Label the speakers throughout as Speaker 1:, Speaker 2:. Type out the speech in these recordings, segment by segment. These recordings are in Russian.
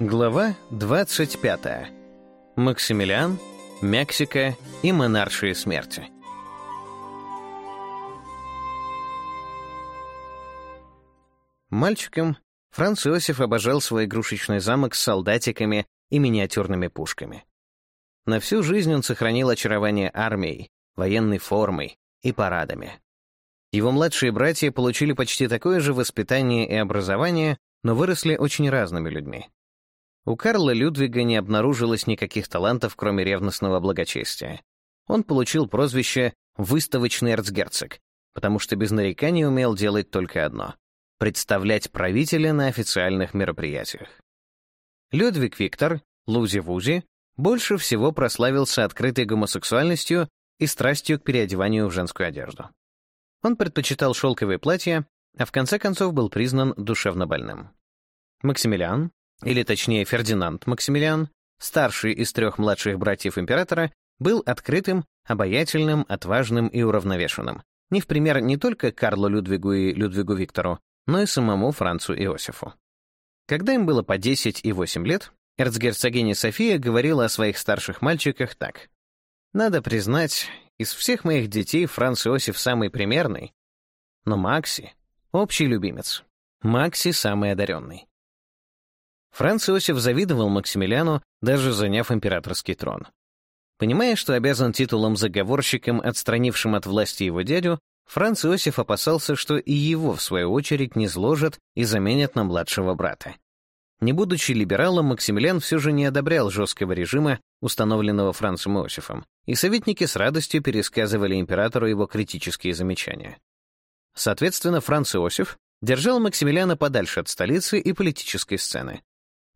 Speaker 1: Глава 25. Максимилиан, Мексика и монаршие смерти. Мальчиком Франц Иосиф обожал свой игрушечный замок с солдатиками и миниатюрными пушками. На всю жизнь он сохранил очарование армией, военной формой и парадами. Его младшие братья получили почти такое же воспитание и образование, но выросли очень разными людьми. У Карла Людвига не обнаружилось никаких талантов, кроме ревностного благочестия. Он получил прозвище «выставочный эрцгерцог», потому что без нареканий умел делать только одно — представлять правителя на официальных мероприятиях. Людвиг Виктор, Лузи-Вузи, больше всего прославился открытой гомосексуальностью и страстью к переодеванию в женскую одежду. Он предпочитал шелковые платья, а в конце концов был признан душевнобольным. Максимилиан, или точнее Фердинанд Максимилиан, старший из трех младших братьев императора, был открытым, обаятельным, отважным и уравновешенным, не в пример не только Карлу Людвигу и Людвигу Виктору, но и самому Францу Иосифу. Когда им было по 10 и 8 лет, эрцгерцогиня София говорила о своих старших мальчиках так. «Надо признать, из всех моих детей Франц Иосиф самый примерный, но Макси — общий любимец. Макси — самый одаренный. Франц Иосиф завидовал Максимилиану, даже заняв императорский трон. Понимая, что обязан титулом заговорщиком, отстранившим от власти его дядю, Франц Иосиф опасался, что и его, в свою очередь, не сложат и заменят на младшего брата. Не будучи либералом, Максимилиан все же не одобрял жесткого режима, установленного Францем Иосифом, и советники с радостью пересказывали императору его критические замечания. Соответственно, Франц Иосиф держал Максимилиана подальше от столицы и политической сцены,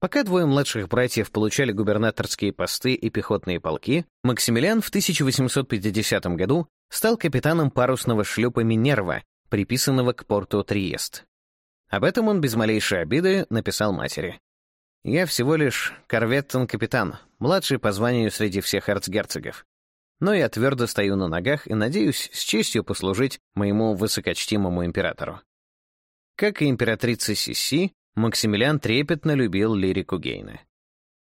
Speaker 1: Пока двое младших братьев получали губернаторские посты и пехотные полки, Максимилиан в 1850 году стал капитаном парусного шлюпа «Минерва», приписанного к порту Триест. Об этом он без малейшей обиды написал матери. «Я всего лишь корветтон-капитан, младший по званию среди всех арцгерцогов. Но я твердо стою на ногах и надеюсь с честью послужить моему высокочтимому императору». Как и императрица Сиси, Максимилиан трепетно любил лирику Гейна.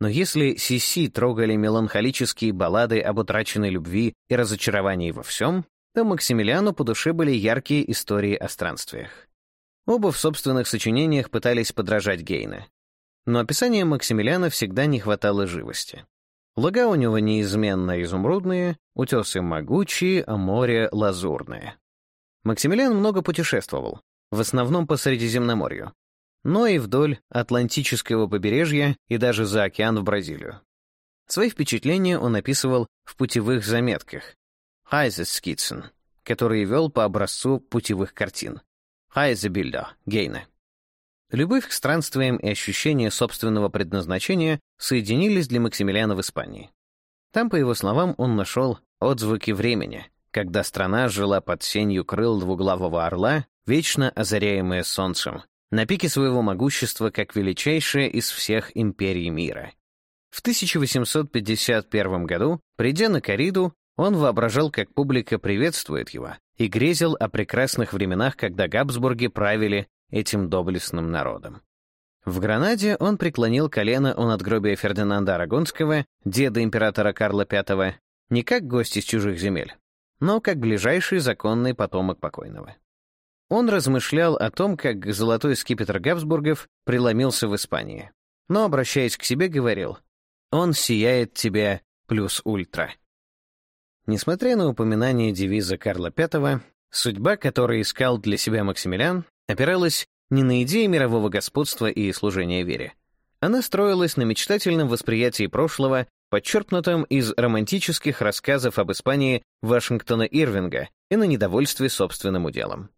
Speaker 1: Но если Сиси трогали меланхолические баллады об утраченной любви и разочаровании во всем, то Максимилиану по душе были яркие истории о странствиях. Оба в собственных сочинениях пытались подражать Гейна. Но описания Максимилиана всегда не хватало живости. Луга у него неизменно изумрудные, утесы могучие, а море лазурное. Максимилиан много путешествовал, в основном по Средиземноморью, но и вдоль Атлантического побережья и даже за океан в Бразилию. Свои впечатления он описывал в путевых заметках «Хайзескицен», который вел по образцу путевых картин «Хайзебильда» Гейна. Любовь к странствиям и ощущение собственного предназначения соединились для Максимилиана в Испании. Там, по его словам, он нашел отзвуки времени, когда страна жила под сенью крыл двуглавого орла, вечно озаряемая солнцем, на пике своего могущества как величайшая из всех империй мира. В 1851 году, придя на Кариду, он воображал, как публика приветствует его, и грезил о прекрасных временах, когда Габсбурги правили этим доблестным народом. В Гранаде он преклонил колено у надгробия Фердинанда Арагонского, деда императора Карла V, не как гость из чужих земель, но как ближайший законный потомок покойного. Он размышлял о том, как золотой скипетр Габсбургов преломился в Испании. Но, обращаясь к себе, говорил, «Он сияет тебе плюс ультра». Несмотря на упоминание девиза Карла V, судьба, которую искал для себя Максимилиан, опиралась не на идеи мирового господства и служения вере. Она строилась на мечтательном восприятии прошлого, подчеркнутом из романтических рассказов об Испании Вашингтона Ирвинга и на недовольстве собственным уделом.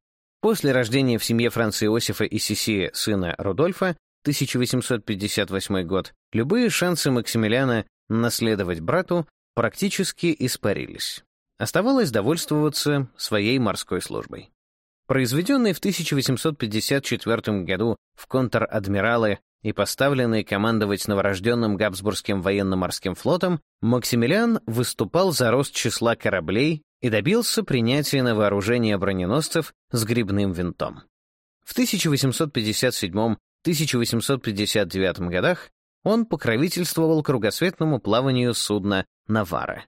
Speaker 1: После рождения в семье Франца Иосифа и Сисии сына Рудольфа, 1858 год, любые шансы Максимилиана наследовать брату практически испарились. Оставалось довольствоваться своей морской службой. Произведенный в 1854 году в контр-адмиралы и поставленный командовать новорожденным Габсбургским военно-морским флотом, Максимилиан выступал за рост числа кораблей и добился принятия на вооружение броненосцев с грибным винтом. В 1857-1859 годах он покровительствовал кругосветному плаванию судна Навары.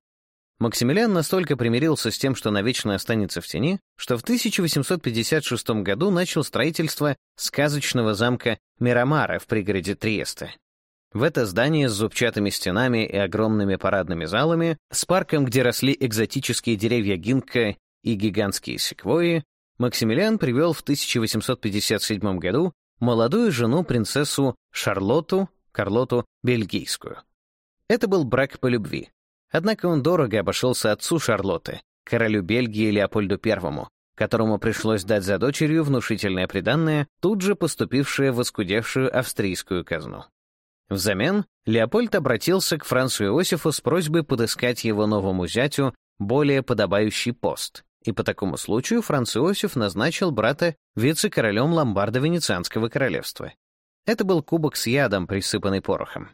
Speaker 1: Максимилиан настолько примирился с тем, что навечно останется в тени, что в 1856 году начал строительство сказочного замка Мирамара в пригороде Триеста. В это здание с зубчатыми стенами и огромными парадными залами, с парком, где росли экзотические деревья гинка и гигантские секвои, Максимилиан привел в 1857 году молодую жену принцессу Шарлоту, Карлоту Бельгийскую. Это был брак по любви. Однако он дорого обошелся отцу Шарлоты, королю Бельгии Леопольду I, которому пришлось дать за дочерью внушительное приданное, тут же поступившее в оскудевшую австрийскую казну. Взамен Леопольд обратился к Францу Иосифу с просьбой подыскать его новому зятю более подобающий пост, и по такому случаю Франц Иосиф назначил брата вице-королем Ломбардо-Венецианского королевства. Это был кубок с ядом, присыпанный порохом.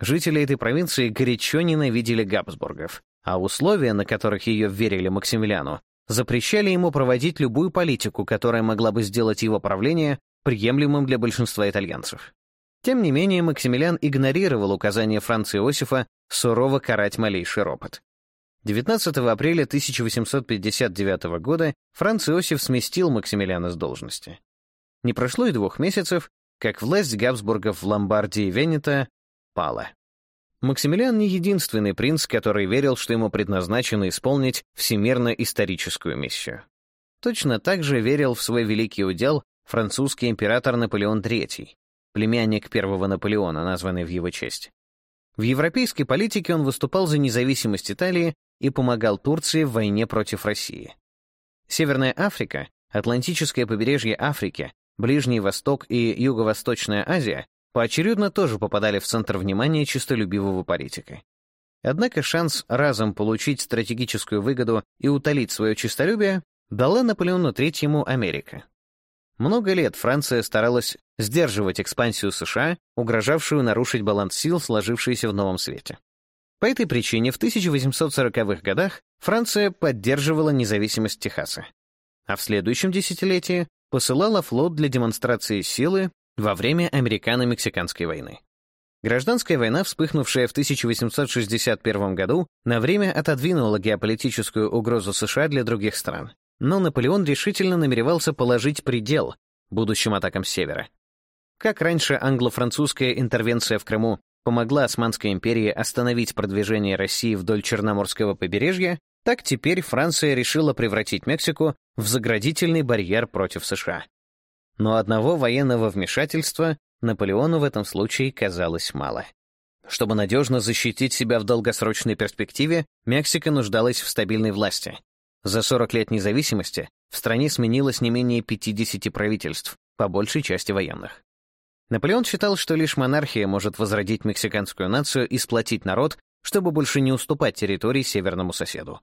Speaker 1: Жители этой провинции горячо ненавидели Габсбургов, а условия, на которых ее верили Максимилиану, запрещали ему проводить любую политику, которая могла бы сделать его правление приемлемым для большинства итальянцев. Тем не менее, Максимилиан игнорировал указание Франца Иосифа сурово карать малейший ропот. 19 апреля 1859 года Франц Иосиф сместил Максимилиана с должности. Не прошло и двух месяцев, как власть Габсбургов в Ломбардии и Венето пала. Максимилиан не единственный принц, который верил, что ему предназначено исполнить всемирно-историческую миссию. Точно так же верил в свой великий удел французский император Наполеон III, племянник первого Наполеона, названный в его честь. В европейской политике он выступал за независимость Италии и помогал Турции в войне против России. Северная Африка, Атлантическое побережье Африки, Ближний Восток и Юго-Восточная Азия поочередно тоже попадали в центр внимания честолюбивого политика. Однако шанс разом получить стратегическую выгоду и утолить свое честолюбие дала Наполеону третьему Америка. Много лет Франция старалась сдерживать экспансию США, угрожавшую нарушить баланс сил, сложившийся в новом свете. По этой причине в 1840-х годах Франция поддерживала независимость Техаса, а в следующем десятилетии посылала флот для демонстрации силы во время Американо-Мексиканской войны. Гражданская война, вспыхнувшая в 1861 году, на время отодвинула геополитическую угрозу США для других стран. Но Наполеон решительно намеревался положить предел будущим атакам Севера. Как раньше англо-французская интервенция в Крыму помогла Османской империи остановить продвижение России вдоль Черноморского побережья, так теперь Франция решила превратить Мексику в заградительный барьер против США. Но одного военного вмешательства Наполеону в этом случае казалось мало. Чтобы надежно защитить себя в долгосрочной перспективе, Мексика нуждалась в стабильной власти. За 40 лет независимости в стране сменилось не менее 50 правительств, по большей части военных. Наполеон считал, что лишь монархия может возродить мексиканскую нацию и сплотить народ, чтобы больше не уступать территории северному соседу.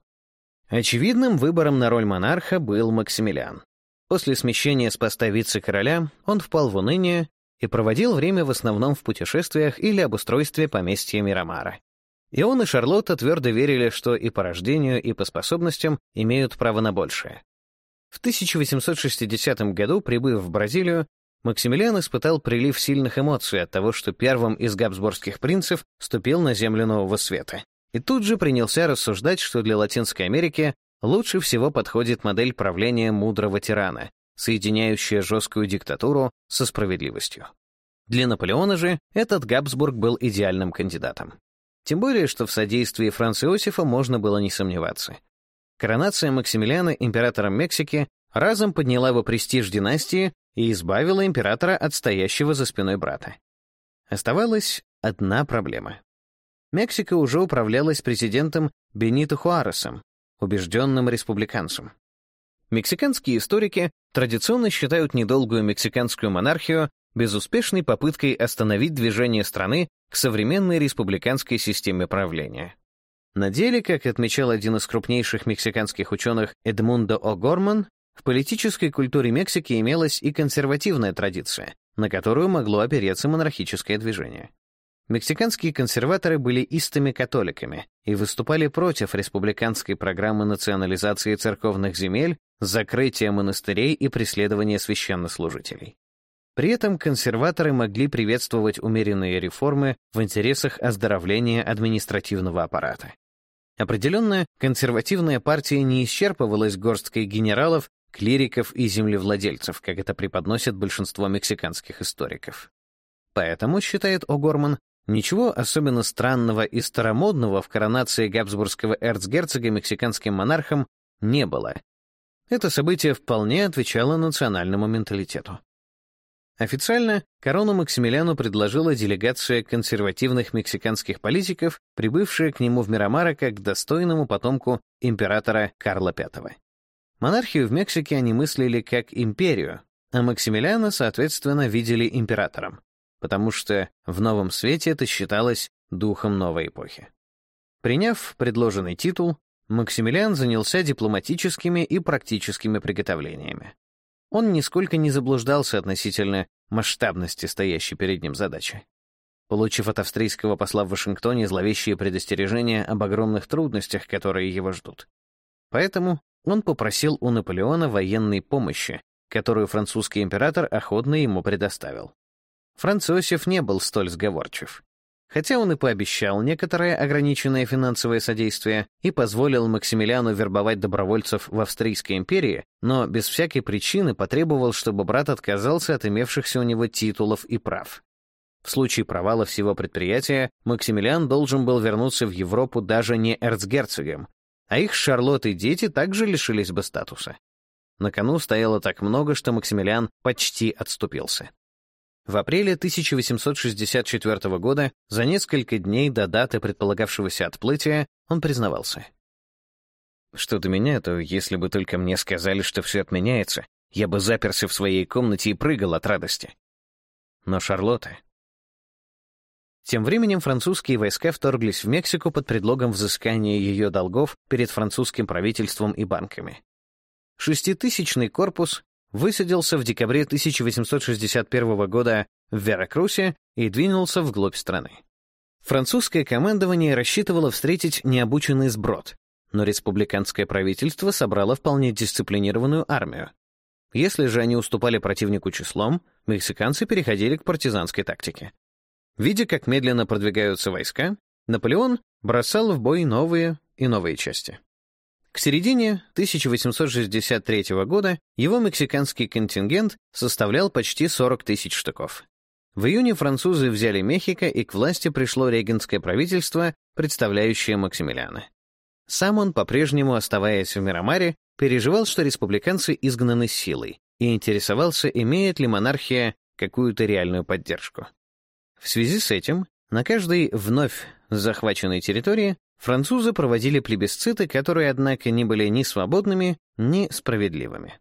Speaker 1: Очевидным выбором на роль монарха был Максимилиан. После смещения с поста вице-короля он впал в уныние и проводил время в основном в путешествиях или обустройстве поместья Мирамара. И он и Шарлотта твердо верили, что и по рождению, и по способностям имеют право на большее. В 1860 году, прибыв в Бразилию, Максимилиан испытал прилив сильных эмоций от того, что первым из габсбургских принцев ступил на землю Нового Света. И тут же принялся рассуждать, что для Латинской Америки лучше всего подходит модель правления мудрого тирана, соединяющая жесткую диктатуру со справедливостью. Для Наполеона же этот Габсбург был идеальным кандидатом. Тем более, что в содействии Франца Иосифа можно было не сомневаться. Коронация Максимилиана императором Мексики разом подняла его престиж династии и избавила императора от стоящего за спиной брата. Оставалась одна проблема. Мексика уже управлялась президентом Бенито Хуаресом, убежденным республиканцем. Мексиканские историки традиционно считают недолгую мексиканскую монархию безуспешной попыткой остановить движение страны к современной республиканской системе правления. На деле, как отмечал один из крупнейших мексиканских ученых Эдмундо О'Горман, в политической культуре Мексики имелась и консервативная традиция, на которую могло опереться монархическое движение. Мексиканские консерваторы были истыми католиками и выступали против республиканской программы национализации церковных земель, закрытия монастырей и преследования священнослужителей. При этом консерваторы могли приветствовать умеренные реформы в интересах оздоровления административного аппарата. Определенная консервативная партия не исчерпывалась горсткой генералов клириков и землевладельцев, как это преподносит большинство мексиканских историков. Поэтому, считает О'Горман, ничего особенно странного и старомодного в коронации габсбургского эрцгерцога мексиканским монархом не было. Это событие вполне отвечало национальному менталитету. Официально корону Максимилиану предложила делегация консервативных мексиканских политиков, прибывшая к нему в Мирамара как достойному потомку императора Карла V. Монархию в Мексике они мыслили как империю, а Максимилиана, соответственно, видели императором, потому что в новом свете это считалось духом новой эпохи. Приняв предложенный титул, Максимилиан занялся дипломатическими и практическими приготовлениями. Он нисколько не заблуждался относительно масштабности стоящей перед ним задачи. Получив от австрийского посла в Вашингтоне зловещие предостережения об огромных трудностях, которые его ждут. Поэтому он попросил у Наполеона военной помощи, которую французский император охотно ему предоставил. Франц не был столь сговорчив. Хотя он и пообещал некоторое ограниченное финансовое содействие и позволил Максимилиану вербовать добровольцев в Австрийской империи, но без всякой причины потребовал, чтобы брат отказался от имевшихся у него титулов и прав. В случае провала всего предприятия Максимилиан должен был вернуться в Европу даже не эрцгерцогом, а их Шарлот и дети также лишились бы статуса. На кону стояло так много, что Максимилиан почти отступился. В апреле 1864 года, за несколько дней до даты предполагавшегося отплытия, он признавался. «Что до меня, то если бы только мне сказали, что все отменяется, я бы заперся в своей комнате и прыгал от радости. Но Шарлотта, тем временем французские войска вторглись в Мексику под предлогом взыскания ее долгов перед французским правительством и банками. Шеститысячный корпус высадился в декабре 1861 года в Веракрусе и двинулся вглубь страны. Французское командование рассчитывало встретить необученный сброд, но республиканское правительство собрало вполне дисциплинированную армию. Если же они уступали противнику числом, мексиканцы переходили к партизанской тактике. Видя, как медленно продвигаются войска, Наполеон бросал в бой новые и новые части. К середине 1863 года его мексиканский контингент составлял почти 40 тысяч штыков. В июне французы взяли Мехико, и к власти пришло регентское правительство, представляющее Максимилиана. Сам он, по-прежнему оставаясь в Мирамаре, переживал, что республиканцы изгнаны силой, и интересовался, имеет ли монархия какую-то реальную поддержку. В связи с этим на каждой вновь захваченной территории французы проводили плебисциты, которые, однако, не были ни свободными, ни справедливыми.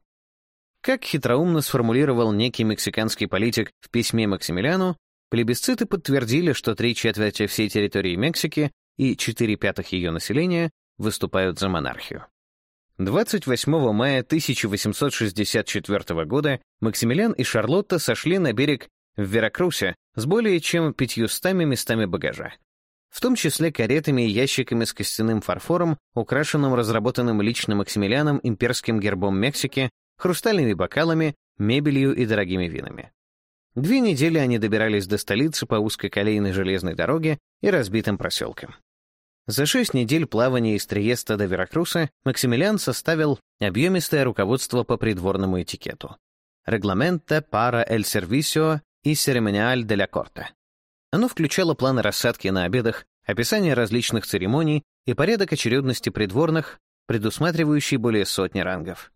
Speaker 1: Как хитроумно сформулировал некий мексиканский политик в письме Максимилиану, плебисциты подтвердили, что три четверти всей территории Мексики и четыре пятых ее населения выступают за монархию. 28 мая 1864 года Максимилиан и Шарлотта сошли на берег в Веракрусе с более чем 500 местами багажа, в том числе каретами и ящиками с костяным фарфором, украшенным разработанным лично Максимилианом имперским гербом Мексики, хрустальными бокалами, мебелью и дорогими винами. Две недели они добирались до столицы по узкой колейной железной дороге и разбитым проселкам. За шесть недель плавания из Триеста до Веракруса Максимилиан составил объемистое руководство по придворному этикету. Регламента пара el servicio и церемониаль де ля корта. Оно включало планы рассадки на обедах, описание различных церемоний и порядок очередности придворных, предусматривающий более сотни рангов.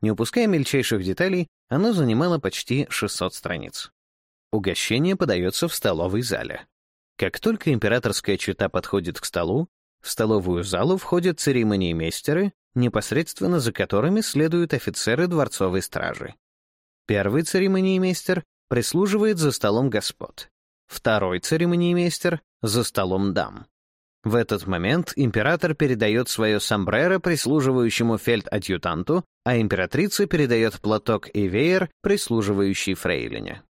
Speaker 1: Не упуская мельчайших деталей, оно занимало почти 600 страниц. Угощение подается в столовой зале. Как только императорская чета подходит к столу, в столовую залу входят церемонии мейстеры, непосредственно за которыми следуют офицеры дворцовой стражи. Первый церемониймейстер прислуживает за столом господ. Второй церемониймейстер — за столом дам. В этот момент император передает свое сомбреро прислуживающему фельд-адъютанту, а императрица передает платок и веер, прислуживающий фрейлине.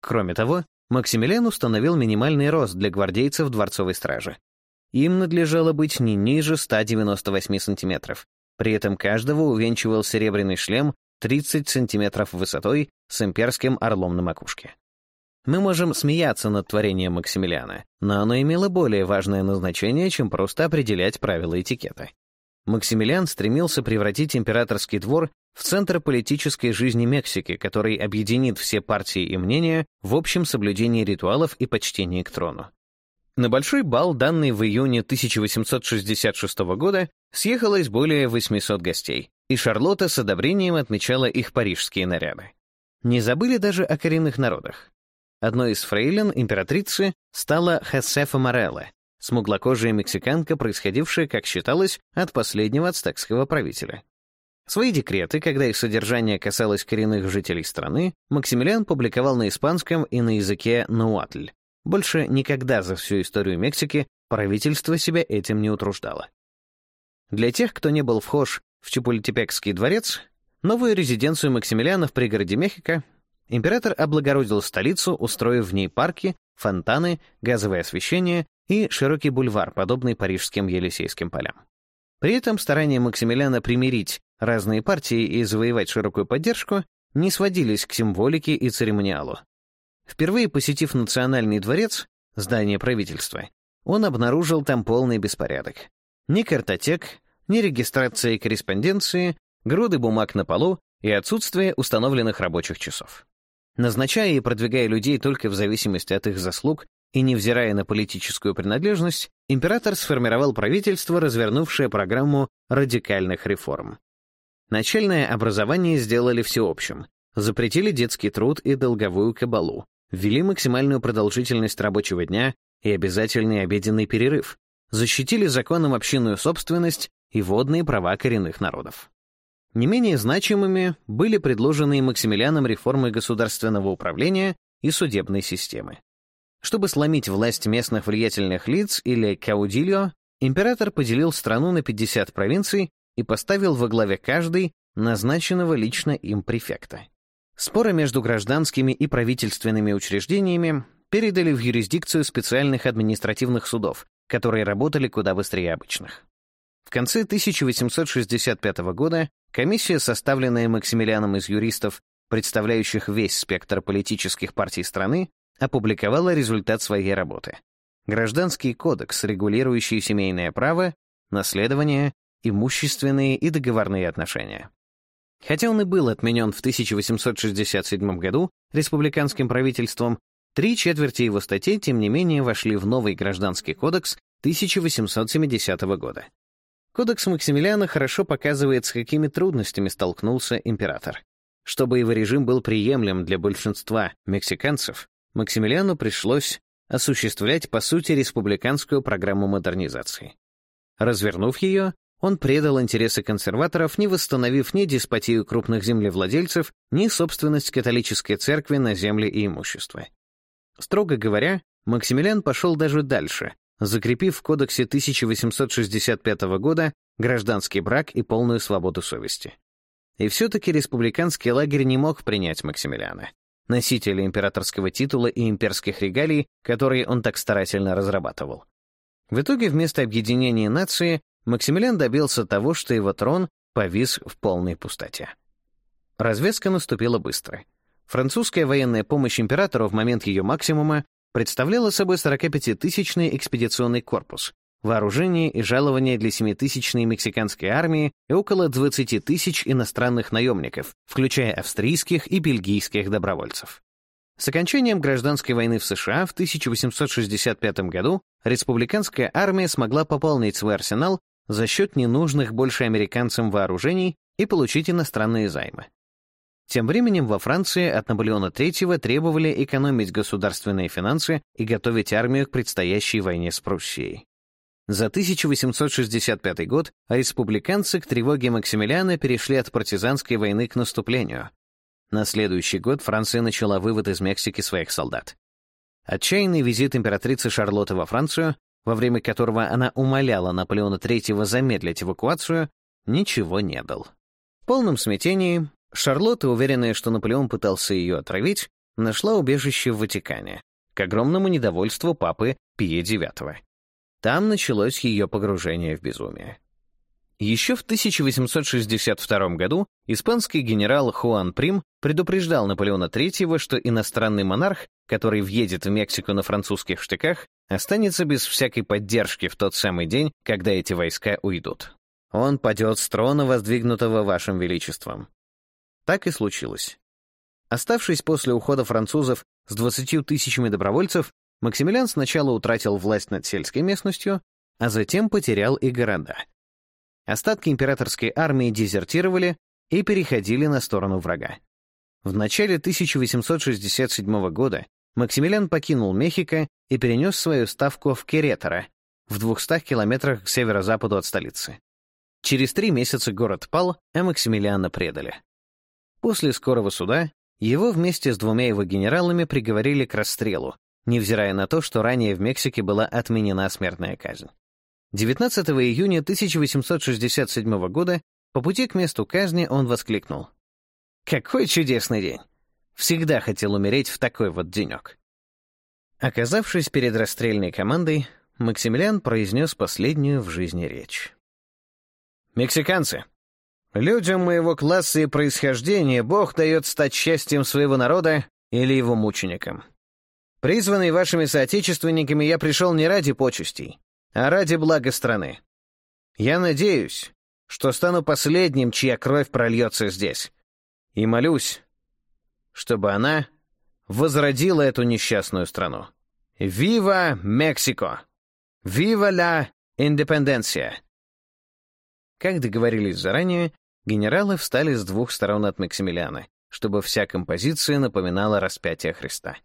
Speaker 1: Кроме того, Максимилиан установил минимальный рост для гвардейцев дворцовой стражи. Им надлежало быть не ниже 198 сантиметров. При этом каждого увенчивал серебряный шлем 30 сантиметров высотой с имперским орлом на макушке. Мы можем смеяться над творением Максимилиана, но оно имело более важное назначение, чем просто определять правила этикета. Максимилиан стремился превратить императорский двор в центр политической жизни Мексики, который объединит все партии и мнения в общем соблюдении ритуалов и почтении к трону. На большой бал, данный в июне 1866 года, съехалось более 800 гостей, и Шарлотта с одобрением отмечала их парижские наряды. Не забыли даже о коренных народах. Одной из фрейлин императрицы стала Хесефа Морелла, смуглокожая мексиканка, происходившая, как считалось, от последнего ацтекского правителя. Свои декреты, когда их содержание касалось коренных жителей страны, Максимилиан публиковал на испанском и на языке нуатль. Больше никогда за всю историю Мексики правительство себя этим не утруждало. Для тех, кто не был вхож в Чапулитепекский дворец, новую резиденцию Максимилиана в пригороде Мехико, император облагородил столицу, устроив в ней парки, фонтаны, газовое освещение и широкий бульвар, подобный парижским Елисейским полям. При этом старания Максимилиана примирить разные партии и завоевать широкую поддержку не сводились к символике и церемониалу. Впервые посетив Национальный дворец, здание правительства, он обнаружил там полный беспорядок. Ни картотек, нерегистрации корреспонденции, груды бумаг на полу и отсутствие установленных рабочих часов. Назначая и продвигая людей только в зависимости от их заслуг и невзирая на политическую принадлежность, император сформировал правительство, развернувшее программу радикальных реформ. Начальное образование сделали всеобщим, запретили детский труд и долговую кабалу, ввели максимальную продолжительность рабочего дня и обязательный обеденный перерыв, защитили законом общинную собственность и водные права коренных народов. Не менее значимыми были предложенные Максимилианом реформы государственного управления и судебной системы. Чтобы сломить власть местных влиятельных лиц или каудильо, император поделил страну на 50 провинций и поставил во главе каждой назначенного лично им префекта. Споры между гражданскими и правительственными учреждениями передали в юрисдикцию специальных административных судов, которые работали куда быстрее обычных. В конце 1865 года комиссия, составленная Максимилианом из юристов, представляющих весь спектр политических партий страны, опубликовала результат своей работы. Гражданский кодекс, регулирующий семейное право, наследование, имущественные и договорные отношения. Хотя он и был отменен в 1867 году республиканским правительством, три четверти его статей, тем не менее, вошли в новый Гражданский кодекс 1870 года. Кодекс Максимилиана хорошо показывает, с какими трудностями столкнулся император. Чтобы его режим был приемлем для большинства мексиканцев, Максимилиану пришлось осуществлять, по сути, республиканскую программу модернизации. Развернув ее, он предал интересы консерваторов, не восстановив ни деспотию крупных землевладельцев, ни собственность католической церкви на земли и имущество. Строго говоря, Максимилиан пошел даже дальше, закрепив в Кодексе 1865 года гражданский брак и полную свободу совести. И все-таки республиканский лагерь не мог принять Максимилиана, носителя императорского титула и имперских регалий, которые он так старательно разрабатывал. В итоге вместо объединения нации Максимилиан добился того, что его трон повис в полной пустоте. Развязка наступила быстро. Французская военная помощь императору в момент ее максимума представляла собой 45-тысячный экспедиционный корпус, вооружение и жалование для 7-тысячной мексиканской армии и около 20 тысяч иностранных наемников, включая австрийских и бельгийских добровольцев. С окончанием гражданской войны в США в 1865 году республиканская армия смогла пополнить свой арсенал за счет ненужных больше американцам вооружений и получить иностранные займы. Тем временем во Франции от Наполеона III требовали экономить государственные финансы и готовить армию к предстоящей войне с Пруссией. За 1865 год республиканцы к тревоге Максимилиана перешли от партизанской войны к наступлению. На следующий год Франция начала вывод из Мексики своих солдат. Отчаянный визит императрицы Шарлотты во Францию, во время которого она умоляла Наполеона III замедлить эвакуацию, ничего не дал. В полном смятении Шарлотта, уверенная, что Наполеон пытался ее отравить, нашла убежище в Ватикане, к огромному недовольству папы Пия IX. Там началось ее погружение в безумие. Еще в 1862 году испанский генерал Хуан Прим предупреждал Наполеона III, что иностранный монарх, который въедет в Мексику на французских штыках, останется без всякой поддержки в тот самый день, когда эти войска уйдут. «Он падет с трона, воздвигнутого вашим величеством. Так и случилось. Оставшись после ухода французов с 20 тысячами добровольцев, Максимилиан сначала утратил власть над сельской местностью, а затем потерял и города. Остатки императорской армии дезертировали и переходили на сторону врага. В начале 1867 года Максимилиан покинул Мехико и перенес свою ставку в Керетера, в 200 километрах к северо-западу от столицы. Через три месяца город пал, а Максимилиана предали. После скорого суда его вместе с двумя его генералами приговорили к расстрелу, невзирая на то, что ранее в Мексике была отменена смертная казнь. 19 июня 1867 года по пути к месту казни он воскликнул. «Какой чудесный день! Всегда хотел умереть в такой вот денек!» Оказавшись перед расстрельной командой, Максимилиан произнес последнюю в жизни речь. «Мексиканцы, Людям моего класса и происхождения Бог дает стать счастьем своего народа или его мучеником. Призванный вашими соотечественниками, я пришел не ради почестей, а ради блага страны. Я надеюсь, что стану последним, чья кровь прольется здесь. И молюсь, чтобы она возродила эту несчастную страну. Вива Мексико! Вива ла Индепенденция! Как договорились заранее, Генералы встали с двух сторон от Максимилиана, чтобы вся композиция напоминала распятие Христа.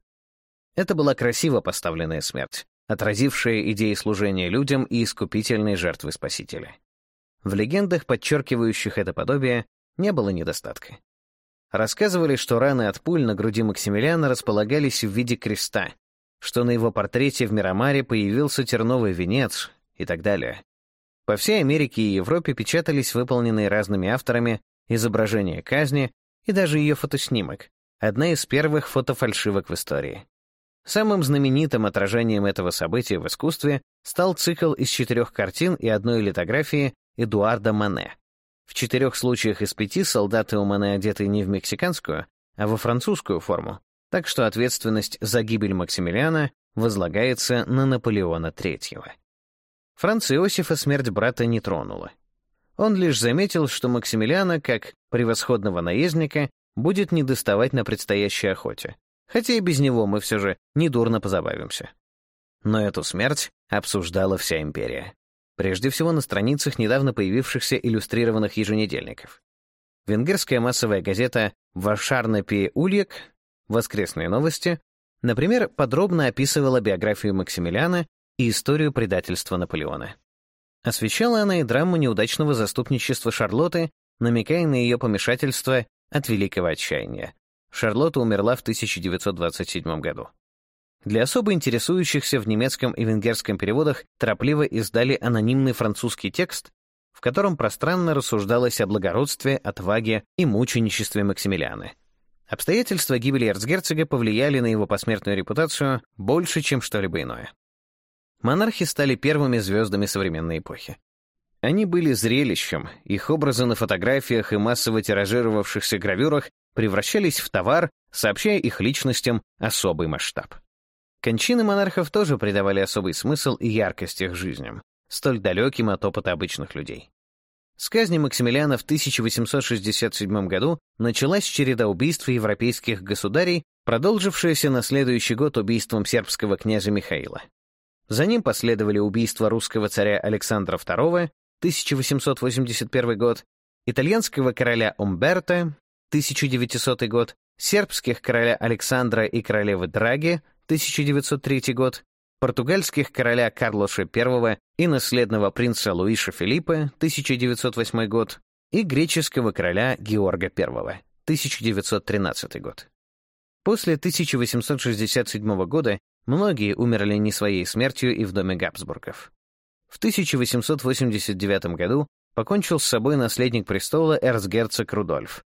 Speaker 1: Это была красиво поставленная смерть, отразившая идеи служения людям и искупительной жертвы Спасителя. В легендах, подчеркивающих это подобие, не было недостатка. Рассказывали, что раны от пуль на груди Максимилиана располагались в виде креста, что на его портрете в Мирамаре появился терновый венец и так далее. По всей Америке и Европе печатались выполненные разными авторами изображения казни и даже ее фотоснимок, одна из первых фотофальшивок в истории. Самым знаменитым отражением этого события в искусстве стал цикл из четырех картин и одной литографии Эдуарда Мане. В четырех случаях из пяти солдаты у Мане одеты не в мексиканскую, а во французскую форму, так что ответственность за гибель Максимилиана возлагается на Наполеона III. Франц Иосифа смерть брата не тронула. Он лишь заметил, что Максимилиана, как превосходного наездника, будет недоставать на предстоящей охоте. Хотя и без него мы все же недурно позабавимся. Но эту смерть обсуждала вся империя. Прежде всего на страницах недавно появившихся иллюстрированных еженедельников. Венгерская массовая газета «Вашарнапи Ульек» «Воскресные новости», например, подробно описывала биографию Максимилиана и историю предательства Наполеона. Освещала она и драму неудачного заступничества Шарлотты, намекая на ее помешательство от великого отчаяния. Шарлотта умерла в 1927 году. Для особо интересующихся в немецком и венгерском переводах торопливо издали анонимный французский текст, в котором пространно рассуждалось о благородстве, отваге и мученичестве Максимилиана. Обстоятельства гибели эрцгерцога повлияли на его посмертную репутацию больше, чем что-либо иное монархи стали первыми звездами современной эпохи. Они были зрелищем, их образы на фотографиях и массово тиражировавшихся гравюрах превращались в товар, сообщая их личностям особый масштаб. Кончины монархов тоже придавали особый смысл и яркость их жизням, столь далеким от опыта обычных людей. С казни Максимилиана в 1867 году началась череда убийств европейских государей, продолжившаяся на следующий год убийством сербского князя Михаила. За ним последовали убийства русского царя Александра II, 1881 год, итальянского короля Умберто, 1900 год, сербских короля Александра и королевы Драги, 1903 год, португальских короля Карлоша I и наследного принца Луиша Филиппа, 1908 год, и греческого короля Георга I, 1913 год. После 1867 года Многие умерли не своей смертью и в доме Габсбургов. В 1889 году покончил с собой наследник престола эрцгерцог Рудольф.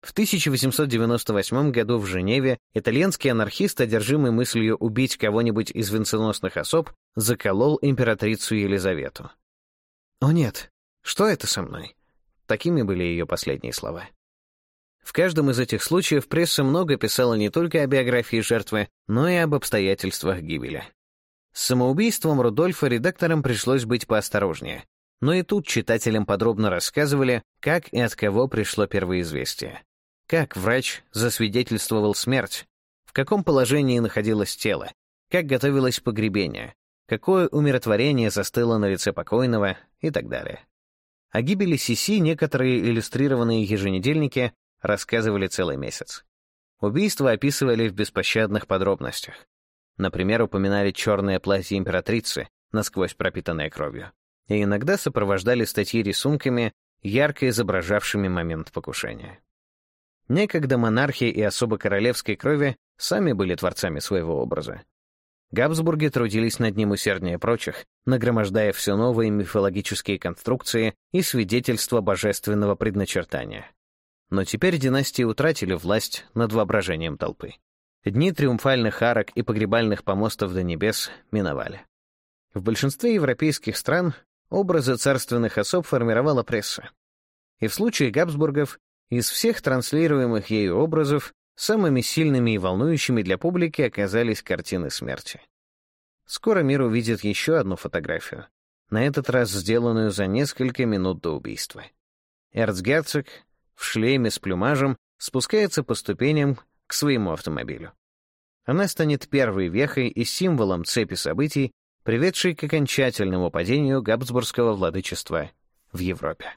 Speaker 1: В 1898 году в Женеве итальянский анархист, одержимый мыслью убить кого-нибудь из венценосных особ, заколол императрицу Елизавету. «О нет, что это со мной?» Такими были ее последние слова. В каждом из этих случаев пресса много писала не только о биографии жертвы, но и об обстоятельствах гибели. С самоубийством Рудольфа редакторам пришлось быть поосторожнее, но и тут читателям подробно рассказывали, как и от кого пришло первое известие. Как врач засвидетельствовал смерть, в каком положении находилось тело, как готовилось погребение, какое умиротворение застыло на лице покойного и так далее. О гибели Сиси некоторые иллюстрированные еженедельники рассказывали целый месяц. Убийство описывали в беспощадных подробностях. Например, упоминали черное платье императрицы, насквозь пропитанное кровью. И иногда сопровождали статьи рисунками, ярко изображавшими момент покушения. Некогда монархи и особо королевской крови сами были творцами своего образа. Габсбурги трудились над ним усерднее прочих, нагромождая все новые мифологические конструкции и свидетельства божественного предначертания. Но теперь династии утратили власть над воображением толпы. Дни триумфальных арок и погребальных помостов до небес миновали. В большинстве европейских стран образы царственных особ формировала пресса. И в случае Габсбургов из всех транслируемых ею образов самыми сильными и волнующими для публики оказались картины смерти. Скоро мир увидит еще одну фотографию, на этот раз сделанную за несколько минут до убийства. Эрцгерцог в шлеме с плюмажем спускается по ступеням к своему автомобилю. Она станет первой вехой и символом цепи событий, приведшей к окончательному падению Габсбургского владычества в Европе.